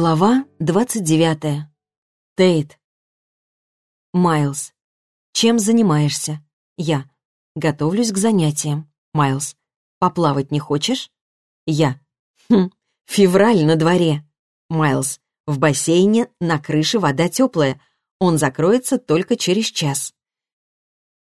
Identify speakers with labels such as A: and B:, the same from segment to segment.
A: Глава 29. Тейт. Майлз. Чем занимаешься? Я. Готовлюсь к занятиям. Майлз. Поплавать не хочешь? Я. Хм, февраль на дворе. Майлз. В бассейне на крыше вода теплая. Он закроется только через час.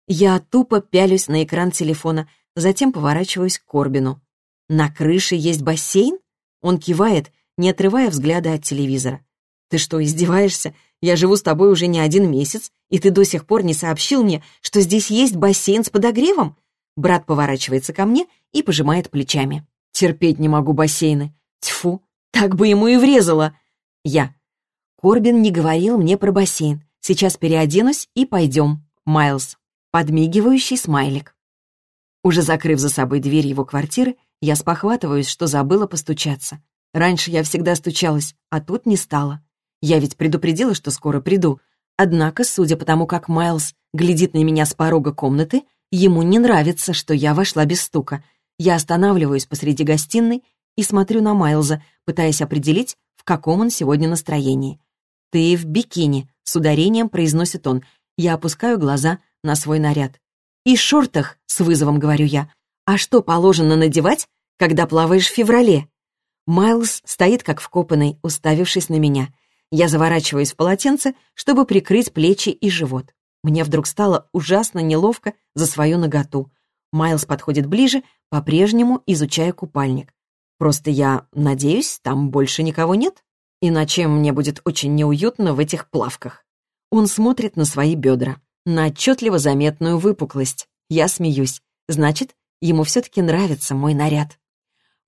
A: Я тупо пялюсь на экран телефона, затем поворачиваюсь к Корбину. На крыше есть бассейн? Он кивает, не отрывая взгляда от телевизора. «Ты что, издеваешься? Я живу с тобой уже не один месяц, и ты до сих пор не сообщил мне, что здесь есть бассейн с подогревом?» Брат поворачивается ко мне и пожимает плечами. «Терпеть не могу бассейны. Тьфу, так бы ему и врезало!» Я. Корбин не говорил мне про бассейн. Сейчас переоденусь и пойдем. Майлз. Подмигивающий смайлик. Уже закрыв за собой дверь его квартиры, я спохватываюсь, что забыла постучаться. Раньше я всегда стучалась, а тут не стала. Я ведь предупредила, что скоро приду. Однако, судя по тому, как Майлз глядит на меня с порога комнаты, ему не нравится, что я вошла без стука. Я останавливаюсь посреди гостиной и смотрю на Майлза, пытаясь определить, в каком он сегодня настроении. «Ты в бикини», — с ударением произносит он. Я опускаю глаза на свой наряд. «И шортах», — с вызовом говорю я. «А что положено надевать, когда плаваешь в феврале?» Майлз стоит как вкопанный, уставившись на меня. Я заворачиваюсь в полотенце, чтобы прикрыть плечи и живот. Мне вдруг стало ужасно неловко за свою ноготу. Майлз подходит ближе, по-прежнему изучая купальник. Просто я надеюсь, там больше никого нет? Иначе мне будет очень неуютно в этих плавках. Он смотрит на свои бедра, на отчетливо заметную выпуклость. Я смеюсь. Значит, ему все-таки нравится мой наряд.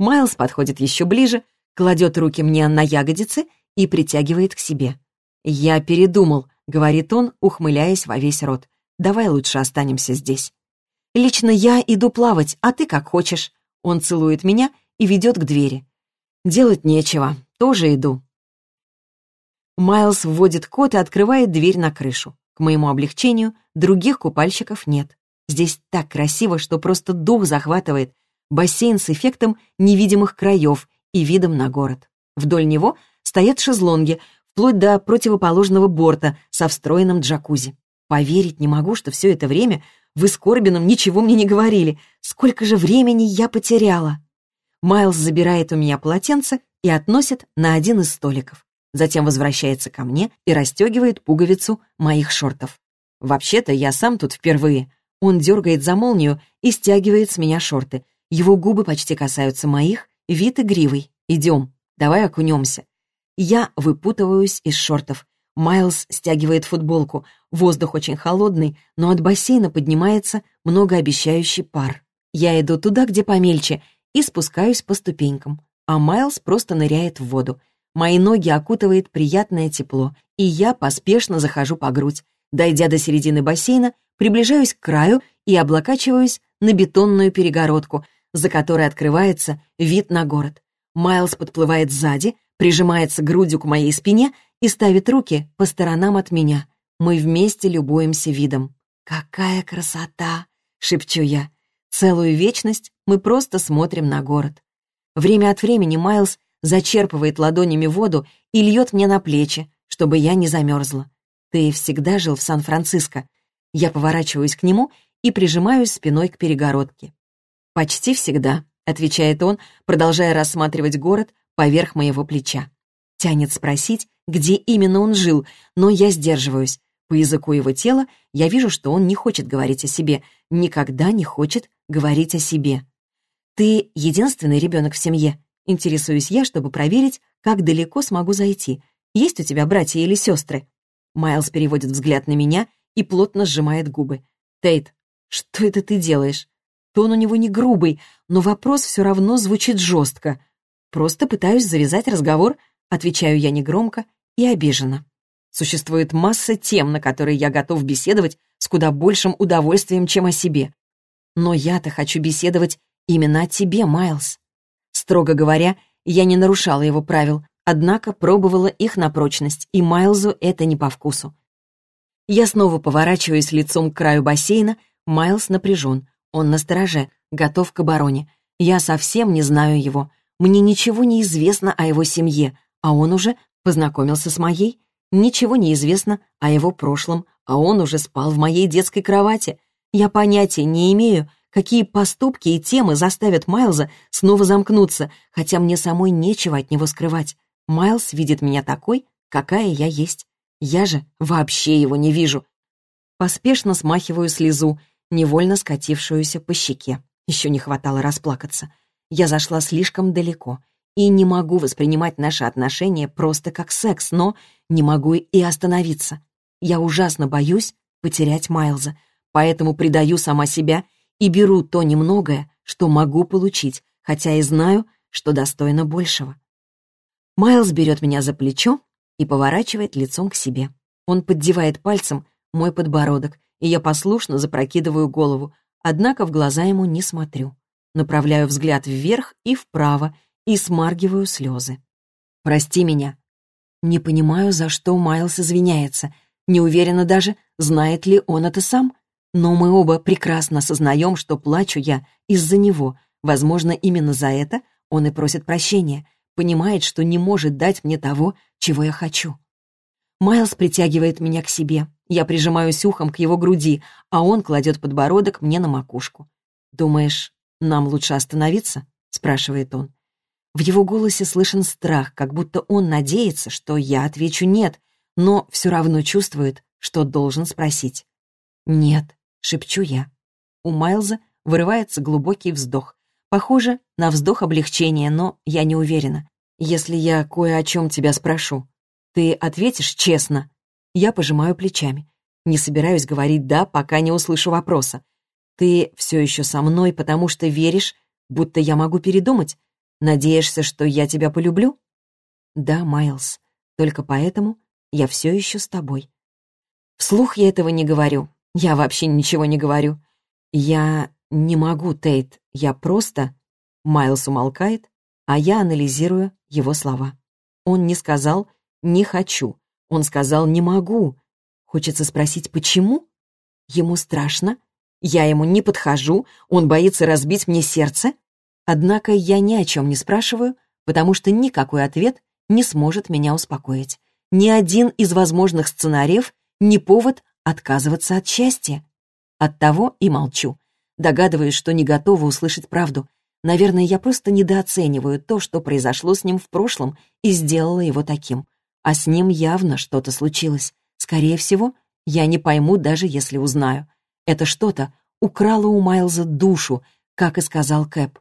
A: Майлз подходит еще ближе, кладет руки мне на ягодицы и притягивает к себе. «Я передумал», — говорит он, ухмыляясь во весь рот. «Давай лучше останемся здесь». «Лично я иду плавать, а ты как хочешь». Он целует меня и ведет к двери. «Делать нечего, тоже иду». Майлз вводит код и открывает дверь на крышу. К моему облегчению, других купальщиков нет. Здесь так красиво, что просто дух захватывает, бассейн с эффектом невидимых краев и видом на город. Вдоль него стоят шезлонги, вплоть до противоположного борта со встроенным джакузи. Поверить не могу, что все это время вы с Корбином ничего мне не говорили. Сколько же времени я потеряла. Майлз забирает у меня полотенце и относит на один из столиков. Затем возвращается ко мне и расстегивает пуговицу моих шортов. Вообще-то я сам тут впервые. Он дергает за молнию и стягивает с меня шорты, его губы почти касаются моих, вид игривый. Идем, давай окунемся. Я выпутываюсь из шортов. Майлз стягивает футболку. Воздух очень холодный, но от бассейна поднимается многообещающий пар. Я иду туда, где помельче, и спускаюсь по ступенькам. А Майлз просто ныряет в воду. Мои ноги окутывает приятное тепло, и я поспешно захожу по грудь. Дойдя до середины бассейна, приближаюсь к краю и облокачиваюсь на бетонную перегородку, за которой открывается вид на город. Майлз подплывает сзади, прижимается грудью к моей спине и ставит руки по сторонам от меня. Мы вместе любуемся видом. «Какая красота!» — шепчу я. Целую вечность мы просто смотрим на город. Время от времени Майлз зачерпывает ладонями воду и льет мне на плечи, чтобы я не замерзла. «Ты всегда жил в Сан-Франциско». Я поворачиваюсь к нему и прижимаюсь спиной к перегородке. «Почти всегда», — отвечает он, продолжая рассматривать город поверх моего плеча. Тянет спросить, где именно он жил, но я сдерживаюсь. По языку его тела я вижу, что он не хочет говорить о себе, никогда не хочет говорить о себе. «Ты единственный ребенок в семье?» Интересуюсь я, чтобы проверить, как далеко смогу зайти. Есть у тебя братья или сестры? Майлз переводит взгляд на меня и плотно сжимает губы. «Тейт, что это ты делаешь?» Тон у него не грубый, но вопрос все равно звучит жестко. Просто пытаюсь завязать разговор, отвечаю я негромко и обиженно. Существует масса тем, на которые я готов беседовать с куда большим удовольствием, чем о себе. Но я-то хочу беседовать именно о тебе, Майлз. Строго говоря, я не нарушала его правил, однако пробовала их на прочность, и Майлзу это не по вкусу. Я снова поворачиваюсь лицом к краю бассейна, Майлз напряжен. Он на стороже, готов к обороне. Я совсем не знаю его. Мне ничего не известно о его семье, а он уже Познакомился с моей? Ничего не известно о его прошлом, а он уже спал в моей детской кровати. Я понятия не имею, какие поступки и темы заставят Майлза снова замкнуться, хотя мне самой нечего от него скрывать. Майлз видит меня такой, какая я есть. Я же вообще его не вижу. Поспешно смахиваю слезу, невольно скатившуюся по щеке. Еще не хватало расплакаться. Я зашла слишком далеко и не могу воспринимать наши отношения просто как секс, но не могу и остановиться. Я ужасно боюсь потерять Майлза, поэтому предаю сама себя и беру то немногое, что могу получить, хотя и знаю, что достойно большего. Майлз берет меня за плечо и поворачивает лицом к себе. Он поддевает пальцем мой подбородок, и я послушно запрокидываю голову, однако в глаза ему не смотрю. Направляю взгляд вверх и вправо и смаргиваю слезы. «Прости меня». Не понимаю, за что Майлз извиняется. Не уверена даже, знает ли он это сам. Но мы оба прекрасно осознаем, что плачу я из-за него. Возможно, именно за это он и просит прощения. Понимает, что не может дать мне того, чего я хочу. Майлз притягивает меня к себе. Я прижимаюсь ухом к его груди, а он кладет подбородок мне на макушку. «Думаешь, нам лучше остановиться?» — спрашивает он. В его голосе слышен страх, как будто он надеется, что я отвечу «нет», но все равно чувствует, что должен спросить. «Нет», — шепчу я. У Майлза вырывается глубокий вздох. Похоже на вздох облегчения, но я не уверена. Если я кое о чем тебя спрошу, ты ответишь честно? Я пожимаю плечами. Не собираюсь говорить «да», пока не услышу вопроса. Ты все еще со мной, потому что веришь, будто я могу передумать? Надеешься, что я тебя полюблю? Да, Майлз, только поэтому я все еще с тобой. Вслух я этого не говорю. Я вообще ничего не говорю. Я не могу, Тейт. Я просто... Майлз умолкает, а я анализирую его слова. Он не сказал «не хочу». Он сказал «не могу». Хочется спросить «почему?» Ему страшно? Я ему не подхожу? Он боится разбить мне сердце? Однако я ни о чем не спрашиваю, потому что никакой ответ не сможет меня успокоить. Ни один из возможных сценариев не повод отказываться от счастья. Оттого и молчу. Догадываюсь, что не готова услышать правду. Наверное, я просто недооцениваю то, что произошло с ним в прошлом и сделала его таким. А с ним явно что-то случилось. Скорее всего, я не пойму, даже если узнаю. Это что-то украло у Майлза душу, как и сказал Кэп.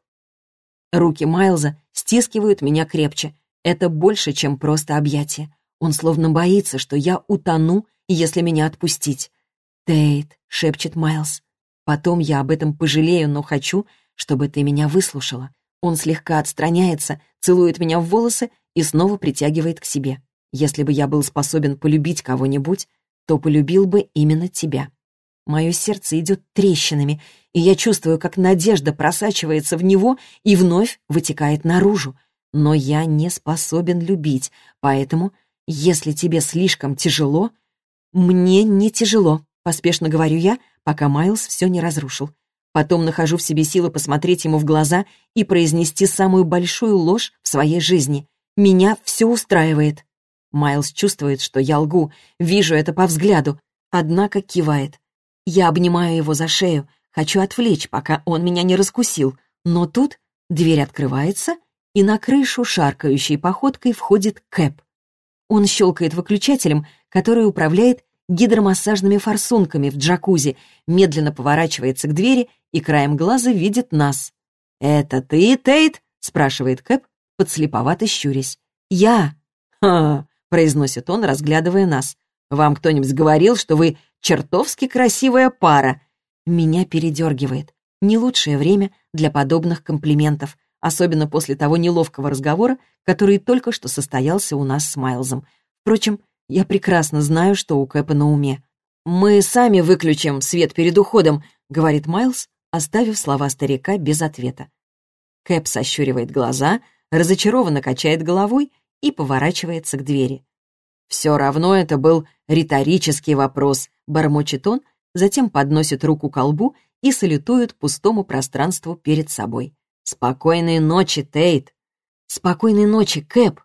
A: Руки Майлза стискивают меня крепче. Это больше, чем просто объятие. Он словно боится, что я утону, если меня отпустить. «Тейт», — шепчет Майлз. «Потом я об этом пожалею, но хочу, чтобы ты меня выслушала». Он слегка отстраняется, целует меня в волосы и снова притягивает к себе. Если бы я был способен полюбить кого-нибудь, то полюбил бы именно тебя. Мое сердце идет трещинами, и я чувствую, как надежда просачивается в него и вновь вытекает наружу. Но я не способен любить, поэтому, если тебе слишком тяжело... Мне не тяжело, поспешно говорю я, пока Майлз все не разрушил. Потом нахожу в себе силы посмотреть ему в глаза и произнести самую большую ложь в своей жизни. Меня все устраивает. Майлз чувствует, что я лгу, вижу это по взгляду, однако кивает. Я обнимаю его за шею, хочу отвлечь, пока он меня не раскусил. Но тут дверь открывается, и на крышу шаркающей походкой входит Кэп. Он щелкает выключателем, который управляет гидромассажными форсунками в джакузи, медленно поворачивается к двери и краем глаза видит нас. «Это ты, Тейт?» — спрашивает Кэп, подслеповато щурясь. «Я!» «Ха!» — произносит он, разглядывая нас. «Вам кто-нибудь говорил, что вы чертовски красивая пара?» Меня передергивает. Не лучшее время для подобных комплиментов, особенно после того неловкого разговора, который только что состоялся у нас с Майлзом. Впрочем, я прекрасно знаю, что у Кэпа на уме. «Мы сами выключим свет перед уходом», — говорит Майлз, оставив слова старика без ответа. Кэп сощуривает глаза, разочарованно качает головой и поворачивается к двери. «Все равно это был риторический вопрос», — бормочет он, затем подносит руку к колбу и салютует пустому пространству перед собой. «Спокойной ночи, Тейт!» «Спокойной ночи, Кэп!»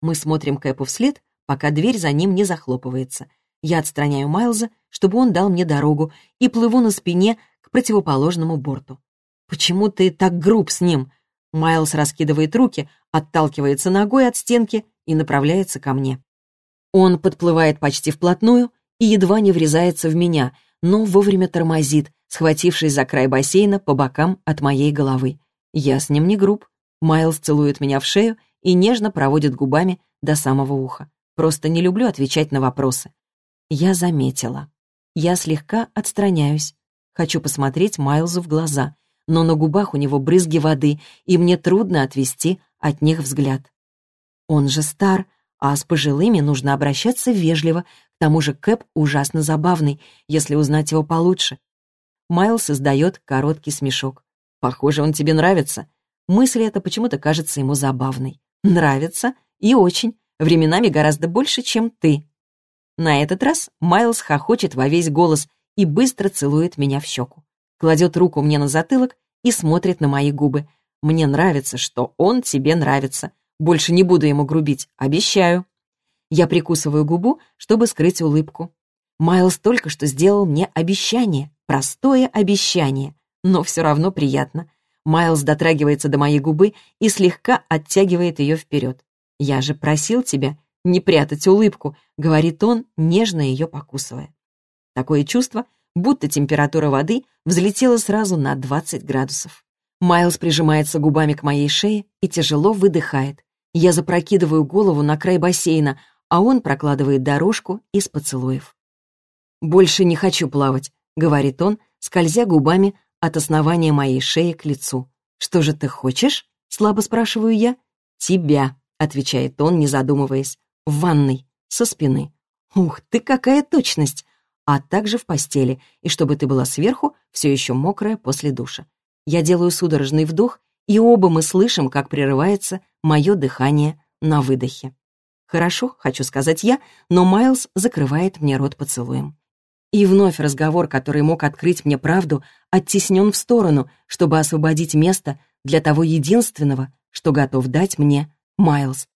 A: Мы смотрим Кэпу вслед, пока дверь за ним не захлопывается. Я отстраняю Майлза, чтобы он дал мне дорогу, и плыву на спине к противоположному борту. «Почему ты так груб с ним?» Майлз раскидывает руки, отталкивается ногой от стенки и направляется ко мне. Он подплывает почти вплотную и едва не врезается в меня, но вовремя тормозит, схватившись за край бассейна по бокам от моей головы. Я с ним не груб. Майлз целует меня в шею и нежно проводит губами до самого уха. Просто не люблю отвечать на вопросы. Я заметила. Я слегка отстраняюсь. Хочу посмотреть Майлзу в глаза, но на губах у него брызги воды, и мне трудно отвести от них взгляд. Он же стар, а с пожилыми нужно обращаться вежливо, к тому же Кэп ужасно забавный, если узнать его получше. Майлз издает короткий смешок. «Похоже, он тебе нравится». Мысль эта почему-то кажется ему забавной. «Нравится? И очень. Временами гораздо больше, чем ты». На этот раз Майлз хохочет во весь голос и быстро целует меня в щеку. Кладет руку мне на затылок и смотрит на мои губы. «Мне нравится, что он тебе нравится. Больше не буду ему грубить, обещаю». Я прикусываю губу, чтобы скрыть улыбку. Майлз только что сделал мне обещание, простое обещание, но все равно приятно. Майлз дотрагивается до моей губы и слегка оттягивает ее вперед. «Я же просил тебя не прятать улыбку», — говорит он, нежно ее покусывая. Такое чувство, будто температура воды взлетела сразу на 20 градусов. Майлз прижимается губами к моей шее и тяжело выдыхает. Я запрокидываю голову на край бассейна, а он прокладывает дорожку из поцелуев. «Больше не хочу плавать», — говорит он, скользя губами от основания моей шеи к лицу. «Что же ты хочешь?» — слабо спрашиваю я. «Тебя», — отвечает он, не задумываясь. «В ванной, со спины». «Ух ты, какая точность!» А также в постели, и чтобы ты была сверху, все еще мокрая после душа. Я делаю судорожный вдох, и оба мы слышим, как прерывается мое дыхание на выдохе. «Хорошо», — хочу сказать я, но Майлз закрывает мне рот поцелуем. И вновь разговор, который мог открыть мне правду, оттеснен в сторону, чтобы освободить место для того единственного, что готов дать мне Майлз.